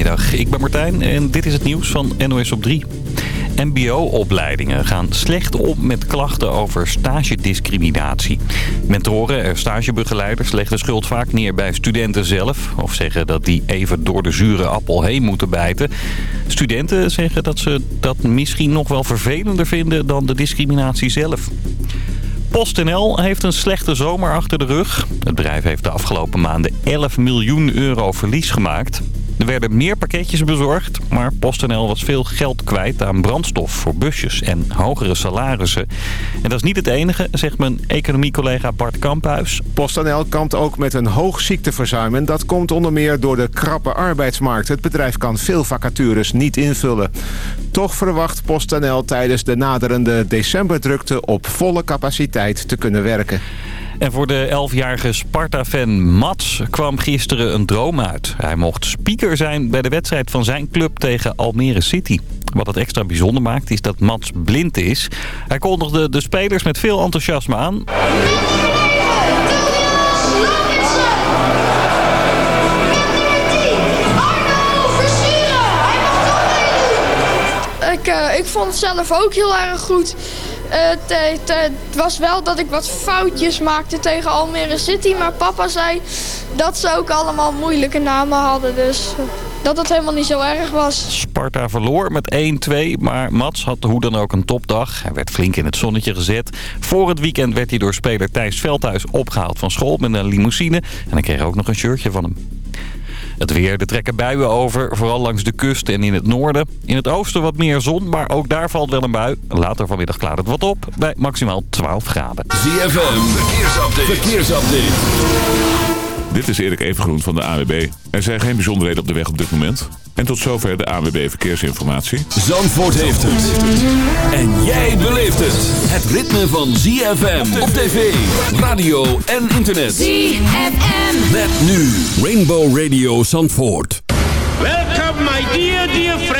Goedemiddag, ik ben Martijn en dit is het nieuws van NOS op 3. MBO-opleidingen gaan slecht om met klachten over stagediscriminatie. Mentoren en stagebegeleiders leggen de schuld vaak neer bij studenten zelf... of zeggen dat die even door de zure appel heen moeten bijten. Studenten zeggen dat ze dat misschien nog wel vervelender vinden dan de discriminatie zelf. PostNL heeft een slechte zomer achter de rug. Het bedrijf heeft de afgelopen maanden 11 miljoen euro verlies gemaakt. Er werden meer pakketjes bezorgd, maar PostNL was veel geld kwijt aan brandstof voor busjes en hogere salarissen. En dat is niet het enige, zegt mijn economiecollega Bart Kamphuis. PostNL kampt ook met een hoog ziekteverzuim en dat komt onder meer door de krappe arbeidsmarkt. Het bedrijf kan veel vacatures niet invullen. Toch verwacht PostNL tijdens de naderende decemberdrukte op volle capaciteit te kunnen werken. En voor de 11-jarige Sparta-fan Mats kwam gisteren een droom uit. Hij mocht speaker zijn bij de wedstrijd van zijn club tegen Almere City. Wat het extra bijzonder maakt is dat Mats blind is. Hij kondigde de spelers met veel enthousiasme aan. Ik, uh, ik vond het zelf ook heel erg goed. Uh, het was wel dat ik wat foutjes maakte tegen Almere City. Maar papa zei dat ze ook allemaal moeilijke namen hadden. Dus dat het helemaal niet zo erg was. Sparta verloor met 1-2, maar Mats had hoe dan ook een topdag. Hij werd flink in het zonnetje gezet. Voor het weekend werd hij door speler Thijs Veldhuis opgehaald van school met een limousine. En hij kreeg ook nog een shirtje van hem. Het weer, er trekken buien over, vooral langs de kust en in het noorden. In het oosten wat meer zon, maar ook daar valt wel een bui. Later vanmiddag klaart het wat op, bij maximaal 12 graden. ZFM, verkeersupdate. verkeersupdate. Dit is Erik Evengroen van de AWB. Er zijn geen bijzonderheden op de weg op dit moment. En tot zover de AWB Verkeersinformatie. Zandvoort heeft het. En jij beleeft het. Het ritme van ZFM op tv, radio en internet. ZFM. Met nu Rainbow Radio Zandvoort. Welcome my dear, dear friends.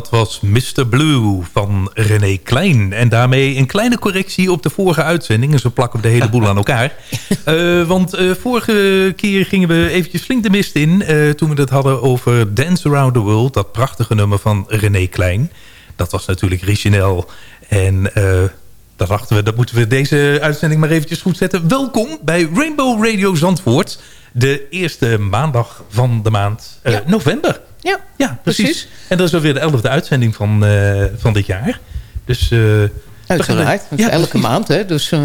dat was Mr. Blue van René Klein. En daarmee een kleine correctie op de vorige uitzending. En ze plakken de hele boel aan elkaar. Eh, want eh, vorige keer gingen we eventjes flink de mist in... eh, toen we het hadden over Dance Around the World. Dat prachtige nummer van René Klein. Dat was natuurlijk origineel. En daar dachten we, dat moeten we deze uitzending maar eventjes goed zetten. Welkom bij Rainbow Radio Zandvoort. De eerste maandag van de maand uh, ja. november. Ja, ja precies. precies. En dat is alweer de elfde uitzending van, uh, van dit jaar. Dus... Uh, Uiteraard, ja, elke maand, hè? Dus, uh,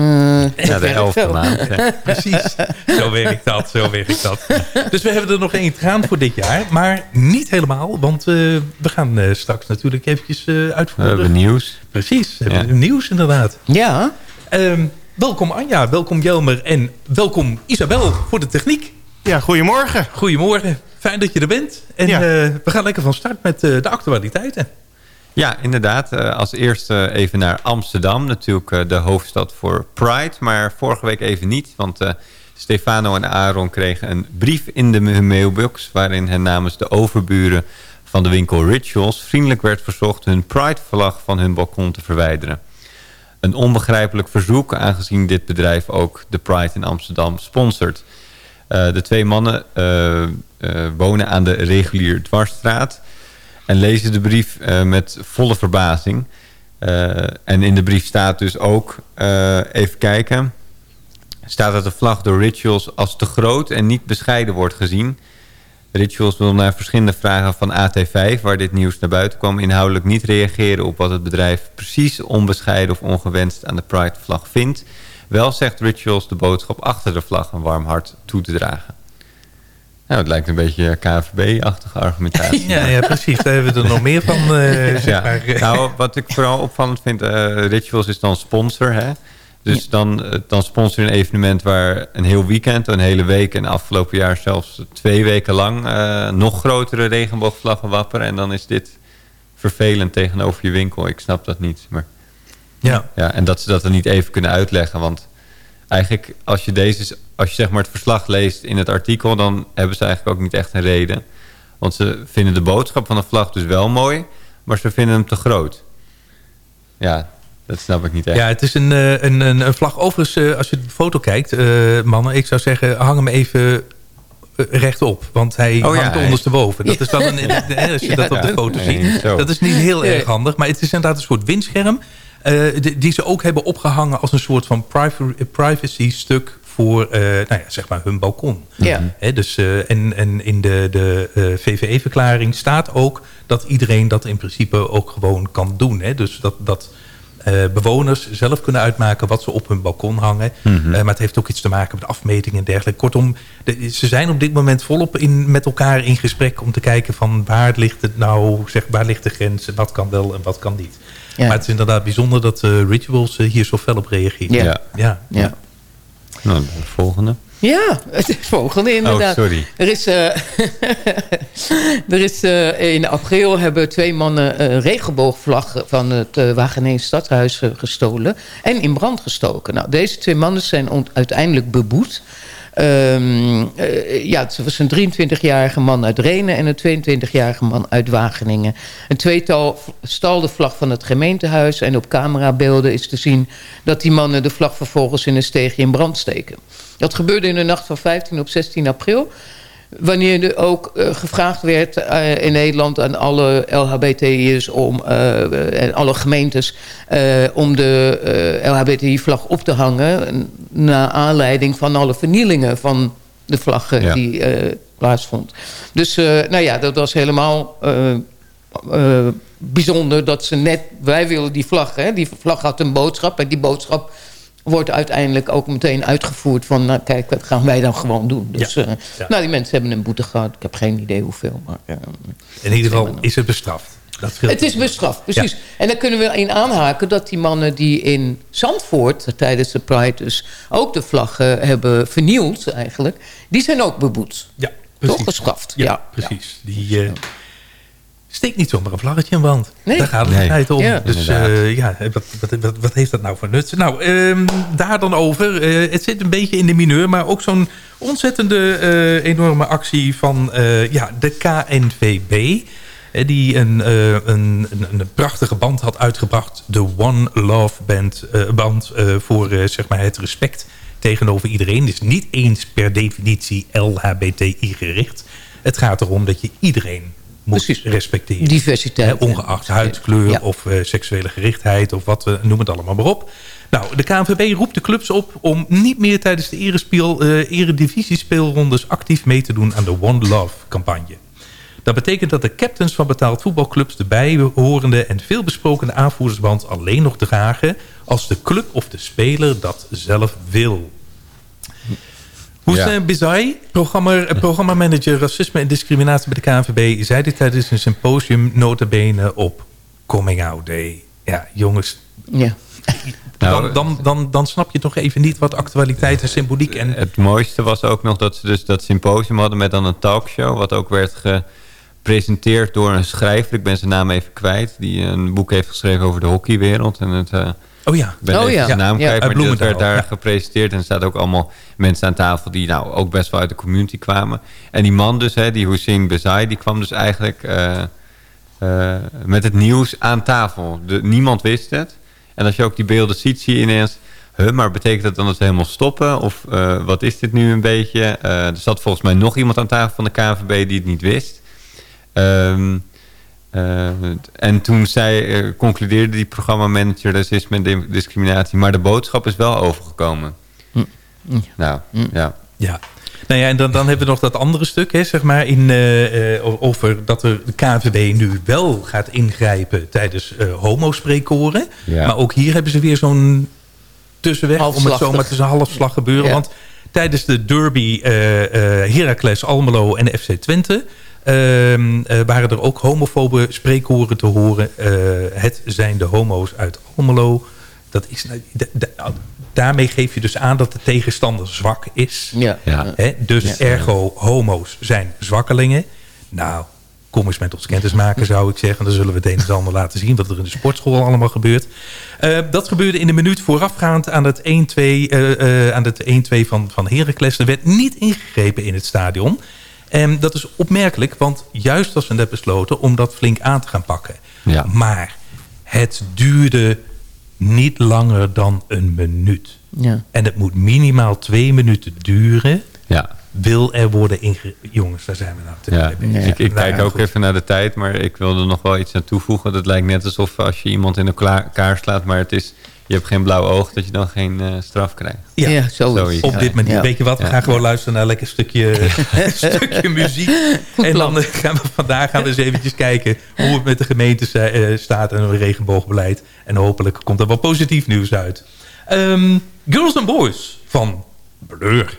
ja, de elfde maand. Ja. Precies, zo werkt dat, zo werkt dat. Dus we hebben er nog één gaan voor dit jaar, maar niet helemaal, want uh, we gaan uh, straks natuurlijk eventjes uitvoeren. We hebben nieuws. Precies, we ja. hebben nieuws inderdaad. Ja. Um, welkom Anja, welkom Jelmer en welkom Isabel voor de techniek. Ja, goedemorgen. Goedemorgen, fijn dat je er bent. En ja. we gaan lekker van start met de actualiteiten. Ja, inderdaad. Als eerste even naar Amsterdam. Natuurlijk de hoofdstad voor Pride. Maar vorige week even niet. Want uh, Stefano en Aaron kregen een brief in de mailbox... waarin hen namens de overburen van de winkel Rituals... vriendelijk werd verzocht hun Pride-vlag van hun balkon te verwijderen. Een onbegrijpelijk verzoek... aangezien dit bedrijf ook de Pride in Amsterdam sponsort. Uh, de twee mannen uh, wonen aan de regulier dwarsstraat... En lezen de brief met volle verbazing. En in de brief staat dus ook, even kijken... staat dat de vlag door Rituals als te groot en niet bescheiden wordt gezien. Rituals wil naar verschillende vragen van AT5... waar dit nieuws naar buiten kwam... inhoudelijk niet reageren op wat het bedrijf precies onbescheiden... of ongewenst aan de Pride-vlag vindt. Wel zegt Rituals de boodschap achter de vlag een warm hart toe te dragen. Nou, het lijkt een beetje KVB-achtige argumentatie. ja, ja, precies. Daar hebben we er nog meer van. Uh, ja. maar. Nou, wat ik vooral opvallend vind, uh, Rituals is dan sponsor. Hè? Dus ja. dan, dan sponsor je een evenement waar een heel weekend, een hele week... en afgelopen jaar zelfs twee weken lang uh, nog grotere regenboogvlaggen wapperen. En dan is dit vervelend tegenover je winkel. Ik snap dat niet. Maar, ja. Ja, en dat ze dat er niet even kunnen uitleggen, want eigenlijk als je, deze, als je zeg maar het verslag leest in het artikel... dan hebben ze eigenlijk ook niet echt een reden. Want ze vinden de boodschap van de vlag dus wel mooi... maar ze vinden hem te groot. Ja, dat snap ik niet echt. Ja, het is een, een, een, een vlag. Overigens, als je de foto kijkt, uh, mannen... ik zou zeggen, hang hem even rechtop. Want hij oh, hangt ja, ondersteboven. Dat is dan een, als je dat op de foto ziet. Dat is niet heel erg handig. Maar het is inderdaad een soort windscherm... Uh, die, die, ze ook hebben opgehangen als een soort van privacy stuk voor uh, nou ja, zeg maar hun balkon. Ja. He, dus, uh, en, en in de, de VVE-verklaring staat ook dat iedereen dat in principe ook gewoon kan doen. Hè? Dus dat, dat eh, bewoners zelf kunnen uitmaken wat ze op hun balkon hangen. Mhm. Eh, maar het heeft ook iets te maken met afmetingen en dergelijke. Kortom, de- ze zijn op dit moment volop in, met elkaar in gesprek om te kijken van waar ligt het nou, zeg, waar ligt de grens en wat kan wel en wat kan niet. Ja. Maar het is inderdaad bijzonder dat eh, Rituals eh, hier zo fel op reageert. Ja. Ja. ja. Ja. Nou, de volgende. Ja, het volgende inderdaad. Oh, sorry. Er is, eh, er is eh, in april hebben twee mannen eh regenboogvlag van het uh, Wageningen stadhuis gestolen en in brand gestoken. Nou, deze twee mannen zijn uiteindelijk beboet. Ehm, eh, ja, het was een 23-jarige man uit Renen en een 22-jarige man uit Wageningen. Een tweetal stal de vlag van het gemeentehuis en op camerabeelden is te zien dat die mannen de vlag vervolgens in een steegje in brand steken. Dat gebeurde in de nacht van 15 op 16 april. Wanneer er ook uh, gevraagd werd uh, in Nederland aan alle LHBTI'ers om, uh, en alle gemeentes om de LHBTI-vlag op te hangen. Naar aanleiding van alle vernielingen van de vlaggen ja. die plaatsvond. Dus nou ja, dat was helemaal bijzonder dat ze net... Wij willen die vlag, hè? die vlag had een boodschap en die boodschap wordt uiteindelijk ook meteen uitgevoerd van... nou kijk, wat gaan wij dan gewoon doen. Dus ja. Ja. nou, die mensen hebben een boete gehad. Ik heb geen idee hoeveel. Maar, in ieder geval is het bestraft. Dat het is bestraft, precies. Ja. En dan kunnen we in aanhaken dat die mannen die in Zandvoort... tijdens de Pride dus ook de vlaggen hebben vernield eigenlijk... die zijn ook beboet. Ja, precies. Toch gestraft. Ja, precies. Die... Uh, steekt niet zomaar een vlaggetje in wand. Nee. Daar gaat het nee. om. Ja. Dus uh, ja, wat, wat, wat, wat, heeft dat nou voor nut? Nou, um, daar dan over. Uh, het zit een beetje in de mineur, maar ook zo'n ontzettende uh, enorme actie van ja, de KNVB. Die een, een, een, een, prachtige band had uitgebracht. De One Love Band, band voor zeg maar het respect tegenover iedereen. Dus niet eens per definitie LHBTI gericht. Het gaat erom dat je iedereen moet Precies. respecteren. Diversiteit. He, ongeacht huidskleur ja. of uh, seksuele gerichtheid of wat we noem het allemaal maar op. Nou, de KNVB roept de clubs op om niet meer tijdens de erespeel, uh, eredivisiespeelrondes actief mee te doen aan de One Love campagne. Dat betekent dat de captains van betaald voetbalclubs de bijhorende en veelbesprokende aanvoerdersband alleen nog dragen als de club of de speler dat zelf wil. Hussein ja. Bizai, programma, programmamanager racisme en discriminatie bij de KNVB... zei dit tijdens een symposium notabene op Coming Out Day. Ja, jongens. Ja. Dan, dan, dan, dan snap je toch even niet wat actualiteit en symboliek... En... Het mooiste was ook nog dat ze dus dat symposium hadden met dan een talkshow... wat ook werd gepresenteerd door een schrijver. Ik ben zijn naam even kwijt. Die een boek heeft geschreven over de hockeywereld. En het... Uh, Oh ja. Ben oh, ja. zijn naam kwijt, ja, maar dat werd daar ja. gepresenteerd. En er zaten ook allemaal mensen aan tafel die nou ook best wel uit de community kwamen. En die man dus, hè, die Hussein Bezai, die kwam dus eigenlijk uh, uh, met het nieuws aan tafel. De, niemand wist het. En als je ook die beelden ziet, zie je ineens... Huh, maar betekent dat dan dat we helemaal stoppen? Of uh, wat is dit nu een beetje? er zat volgens mij nog iemand aan tafel van de KNVB die het niet wist. Um, Uh, en toen zij, uh, concludeerde die programmamanager racisme en discriminatie. Maar de boodschap is wel overgekomen. Mm. Nou, mm. ja. Ja. Nou ja, en dan, dan hebben we nog dat andere stuk, hè, zeg maar, in, uh, over dat er de KNVB nu wel gaat ingrijpen tijdens homospreekkoren. Ja. Maar ook hier hebben ze weer zo'n tussenweg, om het zo maar tussen halfslag gebeuren. Ja. Want tijdens de derby Heracles, Almelo en FC Twente... Uh, uh, waren er ook homofobe spreekhoren te horen. Uh, het zijn de homo's uit Almelo. Dat is, daarmee geef je dus aan dat de tegenstander zwak is. Ja. Ja. He, dus Ja. ergo, homo's zijn zwakkelingen. Nou, kom eens met ons kennis maken, zou ik zeggen. Dan zullen we het een en ander laten zien... wat er in de sportschool allemaal gebeurt. Uh, dat gebeurde in de minuut voorafgaand aan het 1-2 uh, aan het 1-2 van, van Heracles. Er werd niet ingegrepen in het stadion... En dat is opmerkelijk, want juist was net besloten om dat flink aan te gaan pakken. Ja. Maar het duurde niet langer dan een minuut. Ja. En het moet minimaal twee minuten duren. Ja. Wil er worden ingegrepen. Jongens, daar zijn we nou Ja, ik, ik Nou kijk ook goed. even naar de tijd, maar ik wilde nog wel iets aan toevoegen. Het lijkt net alsof als je iemand in elkaar slaat, maar het is je hebt geen blauw oog, dat je dan geen uh, straf krijgt. Ja, ja zoiets. op dit moment. Ja. Weet je wat, we Ja. gaan gewoon luisteren naar een lekker stukje, stukje muziek. Goed en plan. dan eh, gaan we vandaag gaan we eens eventjes kijken hoe het met de gemeente eh, staat en het regenboogbeleid. En hopelijk komt er wat positief nieuws uit. Ehm, Girls and Boys van Blur.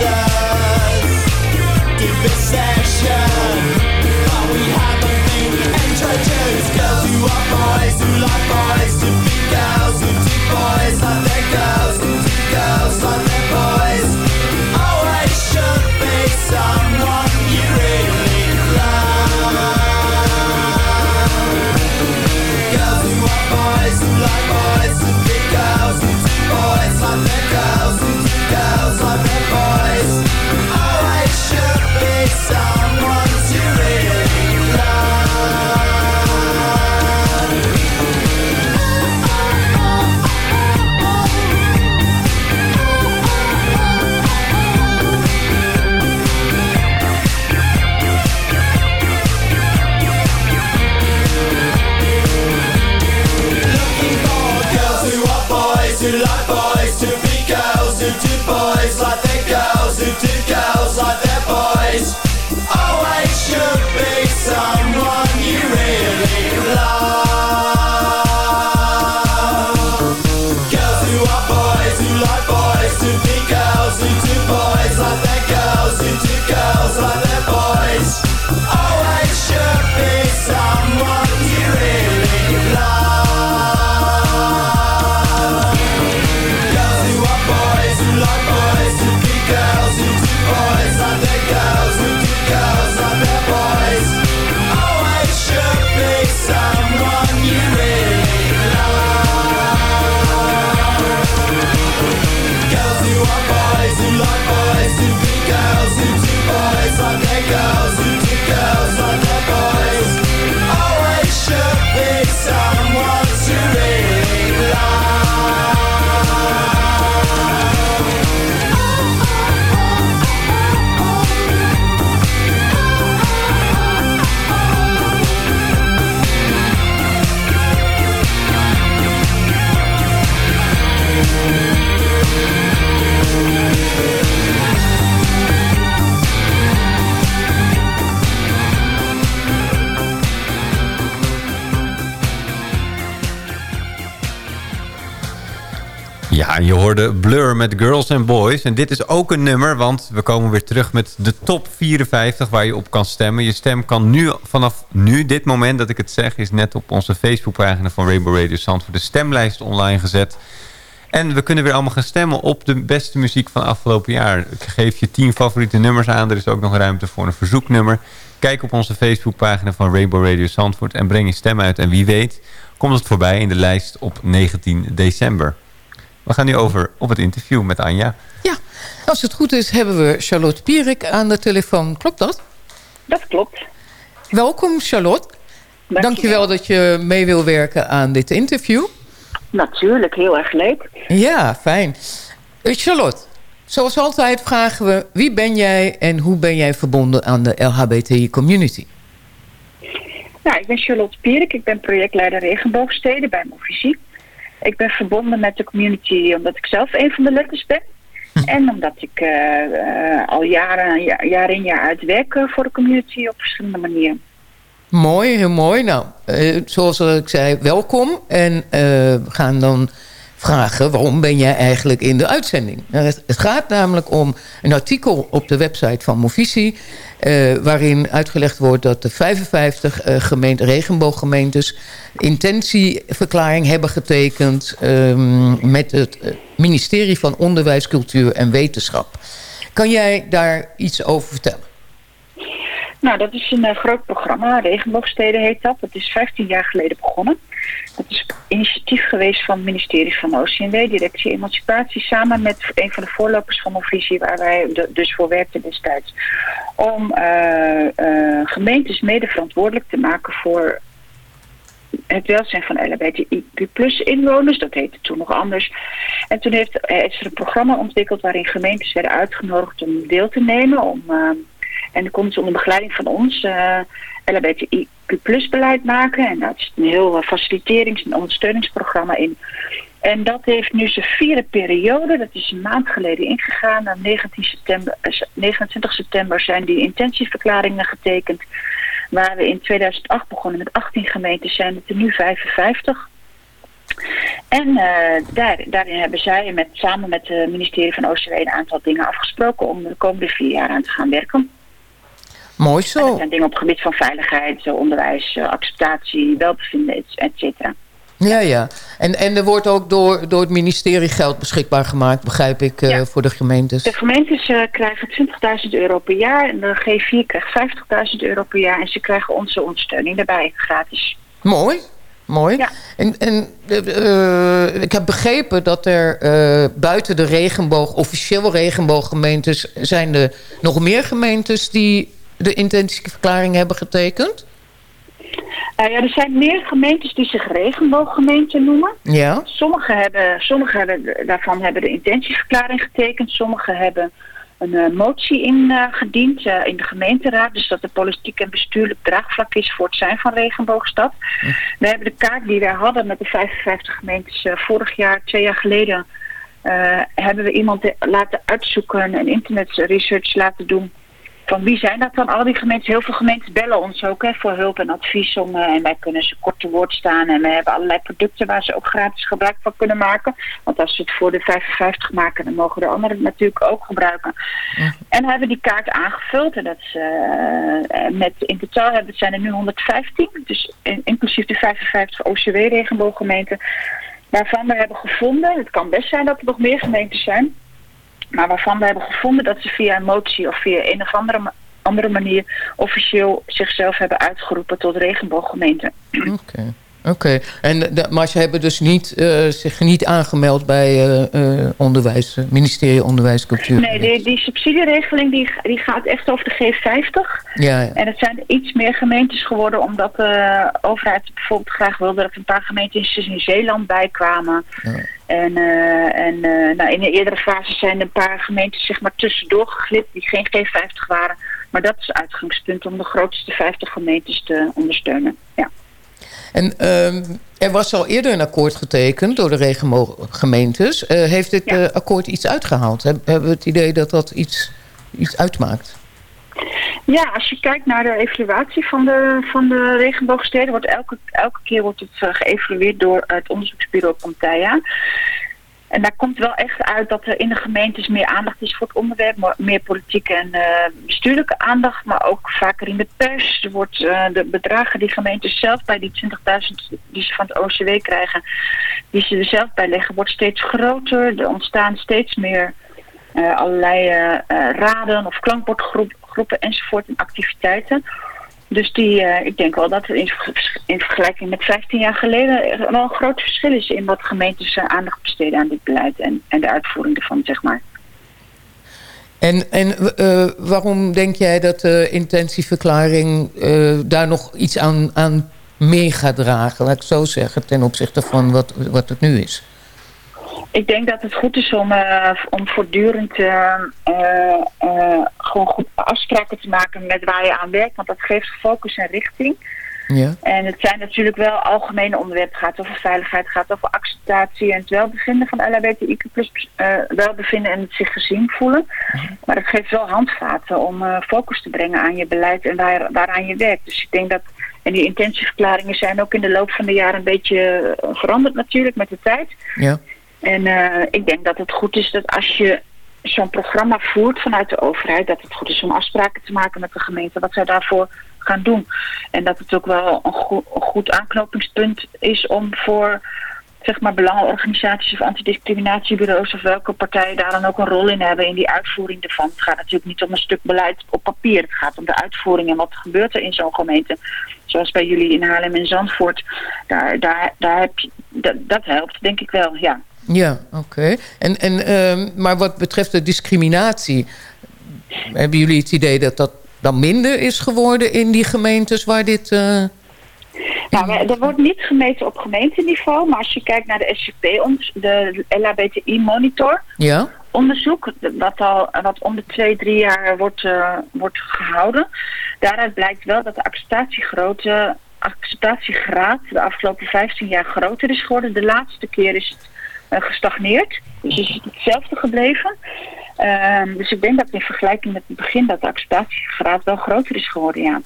Yeah. Someone to really Ja, je hoorde Blur met Girls and Boys. En dit is ook een nummer, want we komen weer terug met de top 54 waar je op kan stemmen. Je stem kan nu, vanaf nu, dit moment dat ik het zeg, is net op onze Facebookpagina van Rainbow Radio Zandvoort de stemlijst online gezet. En we kunnen weer allemaal gaan stemmen op de beste muziek van afgelopen jaar. Ik geef je 10 favoriete nummers aan. Er is ook nog ruimte voor een verzoeknummer. Kijk op onze Facebookpagina van Rainbow Radio Zandvoort en breng je stem uit. En wie weet komt het voorbij in de lijst op 19 december. We gaan nu over op het interview met Anja. Als het goed is hebben we Charlotte Pierik aan de telefoon. Klopt dat? Dat klopt. Welkom Charlotte. Dankjewel. Dankjewel dat je mee wil werken aan dit interview. Natuurlijk, heel erg leuk. Ja, fijn. Eh, Charlotte, zoals altijd vragen we... wie ben jij en hoe ben jij verbonden aan de LHBTI-community? Nou, ik ben Charlotte Pierik. Ik ben projectleider Regenboogsteden bij Movisie. Ik ben verbonden met de community omdat ik zelf een van de letters ben. En omdat ik eh, eh, al jaren, ja- jaar in jaar uit werk eh, voor de community op verschillende manieren. Mooi, heel mooi. Nou, zoals ik zei, welkom. En we gaan dan vragen, waarom ben jij eigenlijk in de uitzending? Nou, het, gaat namelijk om een artikel op de website van Movisie... eh, waarin uitgelegd wordt dat de 55 eh, gemeente, regenbooggemeentes... intentieverklaring hebben getekend... ehm, met het eh, ministerie van Onderwijs, Cultuur en Wetenschap. Kan jij daar iets over vertellen? Nou, dat is een groot programma. Regenboogsteden heet dat. Dat is 15 jaar geleden begonnen. Dat is initiatief geweest van het ministerie van OCNW, Directie Emancipatie, samen met een van de voorlopers van Movisie, waar wij dus voor werkten destijds. Om eh, eh, gemeentes mede verantwoordelijk te maken voor het welzijn van LHBTIQ inwoners. Dat heette toen nog anders. En toen heeft, is er een programma ontwikkeld waarin gemeentes werden uitgenodigd om deel te nemen. Om, eh, en dan konden ze onder begeleiding van ons LHBTIQ beleid maken. En daar zit een heel eh, faciliterings- en ondersteuningsprogramma in. En dat heeft nu zijn vierde periode. Dat is een maand geleden ingegaan. Op 19 september, eh, 29 september zijn die intentieverklaringen getekend. Waar we in 2008 begonnen met 18 gemeenten, zijn het er nu 55. En eh, daar, daarin hebben zij met, samen met het ministerie van OCW een aantal dingen afgesproken om de komende vier jaar aan te gaan werken. Mooi En zo. dat zijn dingen op het gebied van veiligheid, onderwijs, eh, acceptatie, welbevinden, et- et cetera. Ja, ja. En, en er wordt ook door, door het ministerie geld beschikbaar gemaakt, begrijp ik, eh, voor de gemeentes. De gemeentes eh, krijgen 20.000 euro per jaar en de G4 krijgt 50.000 euro per jaar en ze krijgen onze ondersteuning daarbij, gratis. Mooi, mooi. En, en eh, ik heb begrepen dat er buiten de regenboog, officieel regenbooggemeentes, zijn er nog meer gemeentes die de intentieverklaring hebben getekend? Eh, ja, er zijn meer gemeentes die zich regenbooggemeenten noemen. Ja. Sommige, hebben, sommige hebben, daarvan hebben de intentieverklaring getekend. Sommige hebben een eh, motie ingediend eh, in de gemeenteraad. Dus dat er politiek en bestuurlijk draagvlak is voor het zijn van regenboogstad. We hebben de kaart die wij hadden met de 55 gemeentes vorig jaar, twee jaar geleden... hebben we iemand laten uitzoeken, een internetresearch laten doen van wie zijn dat dan? Al die gemeentes, heel veel gemeentes bellen ons ook hè, voor hulp en advies. Om, eh, en wij kunnen ze kort te woord staan. En we hebben allerlei producten waar ze ook gratis gebruik van kunnen maken. Want als ze het voor de 55 maken, dan mogen de anderen het natuurlijk ook gebruiken. En we hebben die kaart aangevuld. En dat is, eh, eh, met, in totaal hebben, zijn er nu 115. Dus in- inclusief de 55 OCW-regenbooggemeenten. Waarvan we hebben gevonden, het kan best zijn dat er nog meer gemeentes zijn. Maar waarvan we hebben gevonden dat ze via een motie of via een of andere, andere manier officieel zichzelf hebben uitgeroepen tot regenbooggemeente. Oké. Oké, en de, maar ze hebben dus niet, eh, zich niet aangemeld bij eh, eh, onderwijs, eh, ministerie Onderwijs Cultuur. Nee, die, die subsidieregeling die, die gaat echt over de G50. Ja, ja. En het zijn iets meer gemeentes geworden omdat de overheid bijvoorbeeld graag wilde dat een paar gemeentes in Zeeland bijkwamen. En, eh, en eh, nou, in de eerdere fase zijn er een paar gemeentes zeg maar tussendoor geglipt die geen G50 waren. Maar dat is het uitgangspunt om de grootste 50 gemeentes te ondersteunen. Ja. En ehm, er was al eerder een akkoord getekend door de regenbooggemeentes. Eh heeft dit eh, akkoord iets uitgehaald? Heb- hebben we het idee dat dat iets, iets uitmaakt? Ja, als je kijkt naar de evaluatie van de, van de regenboogsteden, wordt elke, elke keer wordt het eh, geëvalueerd door het onderzoeksbureau Panteia. En daar komt wel echt uit dat er in de gemeentes meer aandacht is voor het onderwerp, meer politieke en eh, bestuurlijke aandacht, maar ook vaker in de pers. Er wordt eh, de bedragen die gemeentes zelf bij die 20.000 die ze van het OCW krijgen, die ze er zelf bij leggen, wordt steeds groter. Er ontstaan steeds meer eh, allerlei raden of klankbordgroepen enzovoort en activiteiten Dus die, eh, ik denk wel dat er in, in vergelijking met 15 jaar geleden wel een groot verschil is in wat gemeentes eh, aandacht besteden aan dit beleid en, en de uitvoering ervan, zeg maar. En, en eh, waarom denk jij dat de intentieverklaring daar nog iets aan, aan mee gaat dragen? Laat ik zo zeggen, ten opzichte van wat, wat het nu is. Ik denk dat het goed is om, eh, om voortdurend eh, eh, gewoon goed afspraken te maken met waar je aan werkt. Want dat geeft focus en richting. Ja. En het zijn natuurlijk wel algemene onderwerpen. Het gaat over veiligheid, het gaat over acceptatie en het welbevinden van LHBTIQ welbevinden en het zich gezien voelen. Maar het geeft wel handvaten om focus te brengen aan je beleid en waar, waaraan je werkt. Dus ik denk dat, en die intentieverklaringen zijn ook in de loop van de jaren een beetje veranderd natuurlijk met de tijd. Ja. En eh, ik denk dat het goed is dat als je zo'n programma voert vanuit de overheid, dat het goed is om afspraken te maken met de gemeente wat zij daarvoor gaan doen. En dat het ook wel een, go- een goed aanknopingspunt is om voor zeg maar belangenorganisaties of antidiscriminatiebureaus of welke partijen daar dan ook een rol in hebben in die uitvoering ervan. Het gaat natuurlijk niet om een stuk beleid op papier. Het gaat om de uitvoering en wat gebeurt er in zo'n gemeente. Zoals bij jullie in Haarlem en Zandvoort. Daar, daar, daar heb je, dat, dat helpt denk ik wel, ja. Ja, oké. En, en, ehm, maar wat betreft de discriminatie... hebben jullie het idee dat dat dan minder is geworden in die gemeentes waar dit... eh, Nou, er wordt niet gemeten op gemeenteniveau, maar als je kijkt naar de SCP, de LHBTI-monitor, Ja? onderzoek, wat al wat om de twee, drie jaar wordt, eh, wordt gehouden. Daaruit blijkt wel dat de acceptatiegrootte, acceptatiegraad de afgelopen 15 jaar groter is geworden. De laatste keer is het gestagneerd, dus is het hetzelfde gebleven. Ehm, dus ik denk dat in vergelijking met het begin dat de acceptatiegraad wel groter is geworden, ja.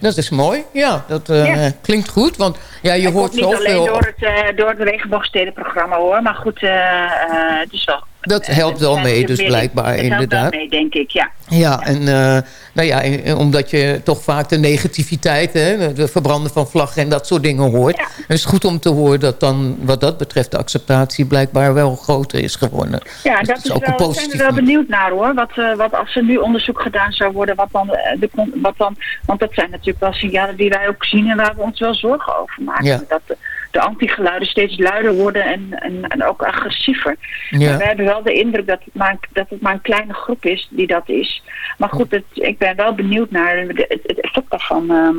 Dat is mooi, ja. Dat eh, Ja. klinkt goed, want ja, je hoort komt niet alleen zoveel... door het, eh, door het regenboogstedenprogramma hoor, maar goed, eh, eh, het is wel... Dat helpt wel mee, dus blijkbaar, het helpt wel inderdaad. mee, denk ik, ja. Ja, en eh, nou ja, en- omdat je toch vaak de negativiteit, hè, de verbranden van vlaggen en dat soort dingen hoort. En het is goed om te horen dat dan wat dat betreft de acceptatie blijkbaar wel groter is geworden. Ja, Dus dat is ook wel, een daar zijn positief we wel benieuwd naar hoor. Wat, eh, wat als er nu onderzoek gedaan zou worden, wat dan, eh, de, wat dan, want dat zijn natuurlijk wel signalen die wij ook zien en waar we ons wel zorgen over maken. Ja. Dat de, de antigeluiden steeds luider worden en, en, en ook agressiever. Ja. Maar wij hebben wel de indruk dat het, maar, dat het maar een kleine groep is die dat is. Maar goed, het, ik ben wel benieuwd naar de, het, het effect daarvan. ehm,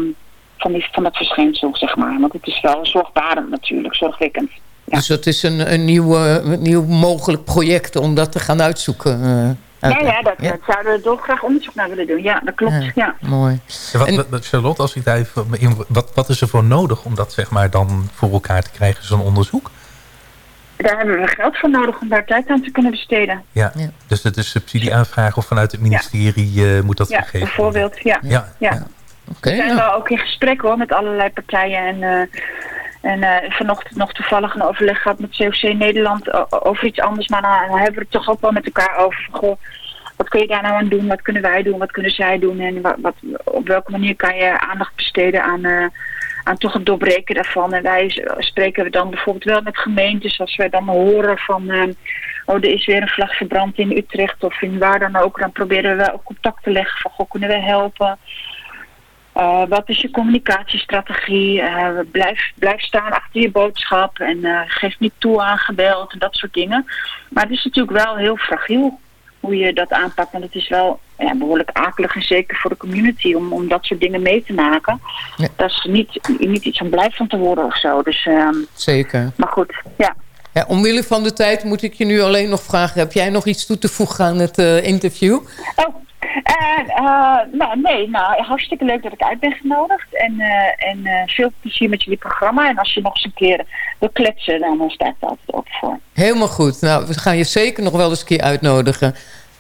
van, die, van dat verschijnsel, zeg maar. Want het is wel zorgbarend natuurlijk, zorgwekkend. Dus dat is een, een, nieuw, eh, een nieuw mogelijk project om dat te gaan uitzoeken. Eh, Ja, ja, dat, dat zouden we dolgraag onderzoek naar willen doen. Ja, dat klopt. Ja. Mooi. Ja, wat, Charlotte, als ik daar even in, wat, wat is er voor nodig om dat zeg maar dan voor elkaar te krijgen, zo'n onderzoek? Daar hebben we geld voor nodig om daar tijd aan te kunnen besteden. Ja. Dus dat is subsidieaanvraag of vanuit het ministerie eh, moet dat Ja, gegeven worden? bijvoorbeeld. Ja. Ja. ja. Oké, we zijn wel ook in gesprek hoor met allerlei partijen. En, eh, en eh, vanochtend nog toevallig een overleg gehad met COC Nederland over iets anders. Maar dan, hebben we het toch ook wel met elkaar over. Goh, wat kun je daar nou aan doen? Wat kunnen wij doen? Wat kunnen zij doen? En wat, op welke manier kan je aandacht besteden aan, eh, aan toch het doorbreken daarvan? En wij spreken we dan bijvoorbeeld wel met gemeentes. Als wij dan horen van... eh, oh, er is weer een vlag verbrand in Utrecht of in waar dan ook. Dan proberen we wel contact te leggen van, goh, kunnen we helpen? Uh, wat is je communicatiestrategie? Uh, blijf, blijf staan achter je boodschap en uh, geef niet toe aan geweld en dat soort dingen. Maar het is natuurlijk wel heel fragiel hoe je dat aanpakt. En het is wel ja, behoorlijk akelig en zeker voor de community om, om dat soort dingen mee te maken. Ja. Dat is niet, niet iets om blij van te worden of zo. Dus, uh, Zeker. Maar goed, ja. Ja, omwille van de tijd moet ik je nu alleen nog vragen... heb jij nog iets toe te voegen aan het interview? Oh, uh, nou, nee, nou, hartstikke leuk dat ik uit ben genodigd. En, uh, en veel plezier met jullie programma. En als je nog eens een keer wil kletsen, dan sta ik er altijd op voor. Helemaal goed. Nou, we gaan je zeker nog wel eens een keer uitnodigen.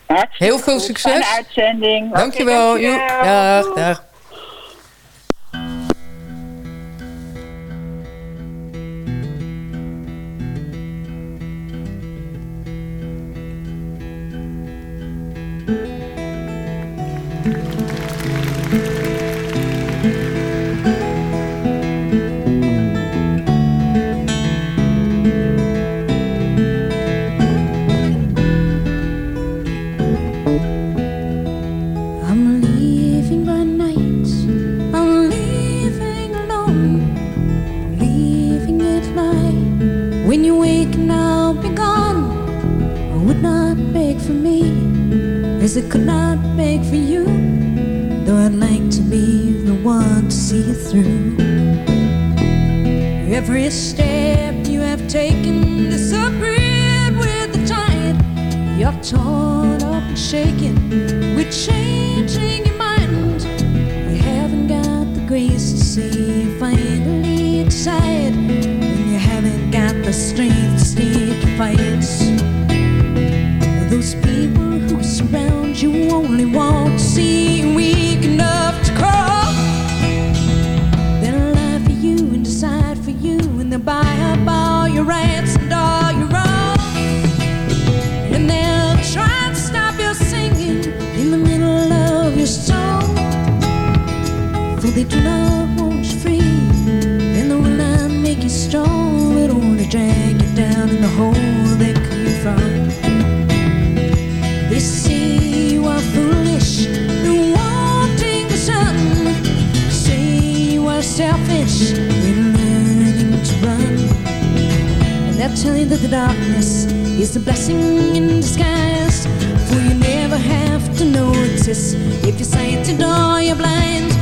Hartstikke Heel veel goed. succes. Fijne uitzending. Dankjewel. Okay, dankjewel. Dag, dag. I could not beg for you. Though I'd like to be the one to see you through. Every step you have taken disagreed with the tide. You're torn up and shaken with changing your mind. You haven't got the grace to see you finally decide. And you haven't got the strength to your fights. You only want to see weak enough and learning to run. And they'll tell you that the darkness is a blessing in disguise. For you never have to notice if you're sighted or you're blind.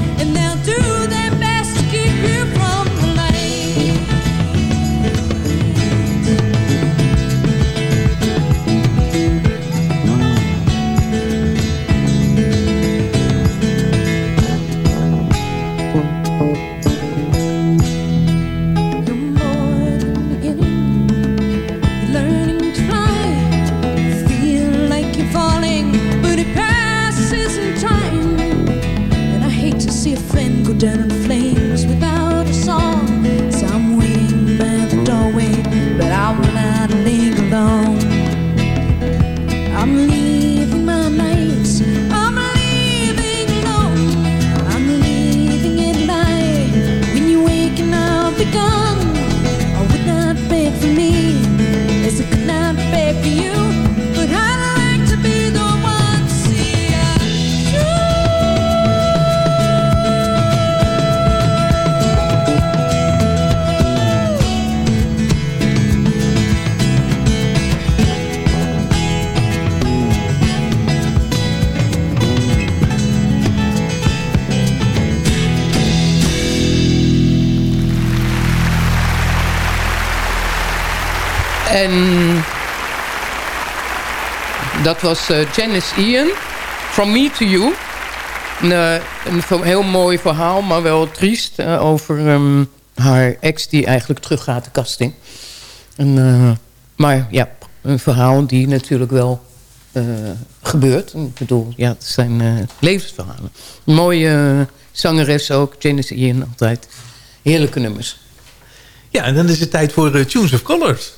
Dat was eh, Janice Ian, From Me to You. Een, eh, een heel mooi verhaal, maar wel triest... eh, over ehm, haar ex die eigenlijk teruggaat de kast in. En, eh, maar ja, een verhaal die natuurlijk wel eh, gebeurt. Ik bedoel, ja, het zijn eh, levensverhalen. Een mooie zangeres ook, Janice Ian altijd. Heerlijke nummers. Ja, en dan is het tijd voor Tunes of Colors.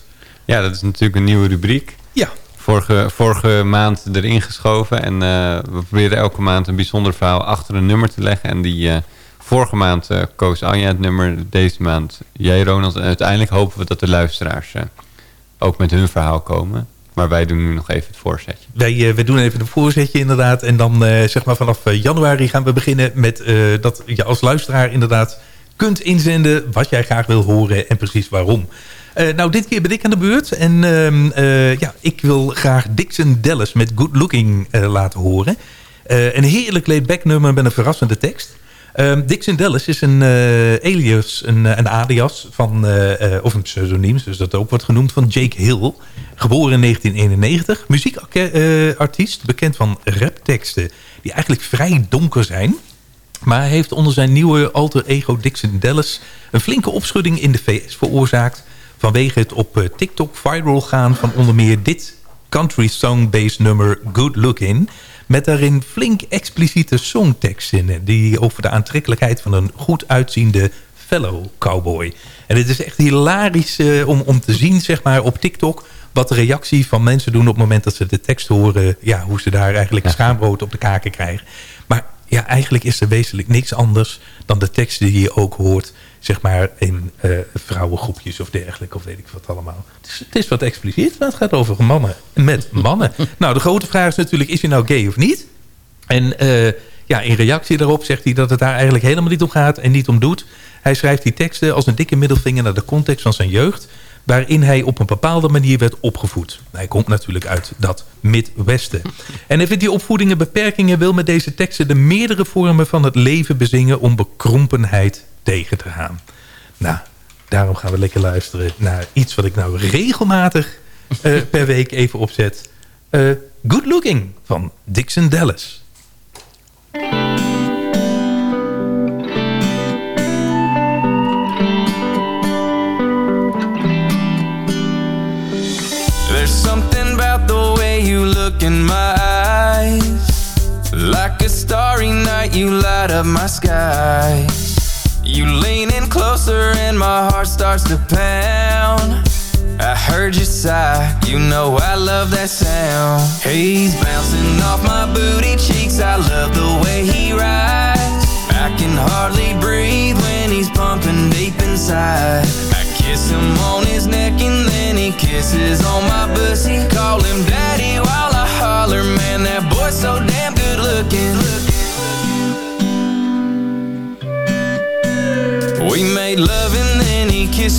Ja, dat is natuurlijk een nieuwe rubriek. Ja. Vorige, vorige maand erin geschoven. En eh, we proberen elke maand een bijzonder verhaal achter een nummer te leggen. En die eh, vorige maand eh, koos Anja het nummer. Deze maand jij, Ronald. En uiteindelijk hopen we dat de luisteraars ook met hun verhaal komen. Maar wij doen nu nog even het voorzetje. Wij, wij doen even een voorzetje inderdaad. En dan zeg maar vanaf januari gaan we beginnen met dat je als luisteraar inderdaad kunt inzenden wat jij graag wil horen en precies waarom. Eh, nou, dit keer ben ik aan de beurt. En ehm, eh, ja, ik wil graag Dixon Dallas met Good Looking eh, laten horen. Een heerlijk laid-back nummer met een verrassende tekst. Ehm, Dixon Dallas is een alias, een, een alias van, of een pseudoniem, dus dat ook wordt genoemd, van Jake Hill. Geboren in 1991, muziekartiest, bekend van rapteksten die eigenlijk vrij donker zijn. Maar hij heeft onder zijn nieuwe alter ego Dixon Dallas een flinke opschudding in de VS veroorzaakt vanwege het op eh, TikTok viral gaan van onder meer dit country song-based nummer Good Looking. Met daarin flink expliciete songtekstzinnen die over de aantrekkelijkheid van een goed uitziende fellow cowboy. En het is echt hilarisch eh, om, om te zien zeg maar, op TikTok wat de reactie van mensen doen op het moment dat ze de tekst horen. Ja, hoe ze daar eigenlijk schaambrood op de kaken krijgen. Maar ja, eigenlijk is er wezenlijk niks anders dan de teksten die je ook hoort zeg maar in eh, vrouwengroepjes of dergelijke, of weet ik wat allemaal. Het is, het is wat expliciet, maar het gaat over mannen met mannen. nou, de grote vraag is natuurlijk, is hij nou gay of niet? En eh, ja, in reactie daarop zegt hij dat het daar eigenlijk helemaal niet om gaat en niet om doet. Hij schrijft die teksten als een dikke middelvinger naar de context van zijn jeugd... waarin hij op een bepaalde manier werd opgevoed. Hij komt natuurlijk uit dat Midwesten. En hij vindt die opvoedingen beperkingen wil met deze teksten de meerdere vormen van het leven bezingen om bekrompenheid tegen te gaan. Nou, daarom gaan we lekker luisteren naar iets wat ik nou regelmatig eh, per week even opzet. Eh, Good Looking van Dixon Dallas. In my eyes. Like a starry night, you light up my sky. You lean in closer, and my heart starts to pound. I heard you sigh, you know I love that sound. He's bouncing off my booty cheeks, I love the way he rides. I can hardly breathe when he's pumping deep inside. I kiss him on his neck and then he kisses on my pussy.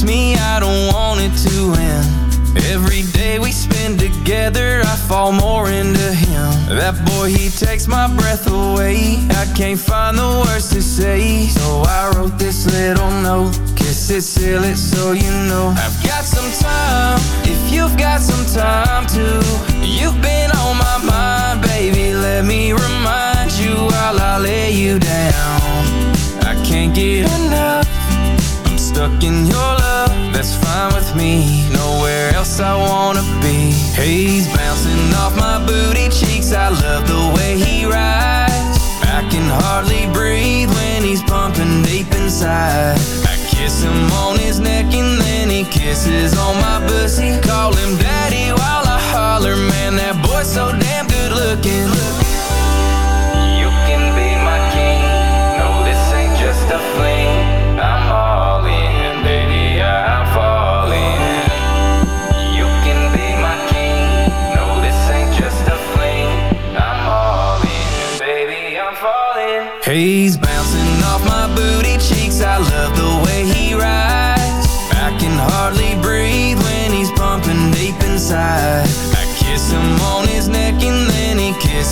Me, I don't want it to end. Every day we spend together, I fall more into him. That boy, he takes my breath away. I can't find the words to say, so I wrote this little note. Kiss it, seal it, so you know. I've got some time, if you've got some time too. You've been on my mind, baby. Let me remind you while I lay you down. I can't get enough. I'm stuck in your that's fine with me. Nowhere else I wanna be. He's bouncing off my booty cheeks. I love the way he rides. I can hardly breathe when he's pumping deep inside. I kiss him on his neck and then he kisses on my pussy. Call him daddy while I holler, man, that boy's so damn good looking.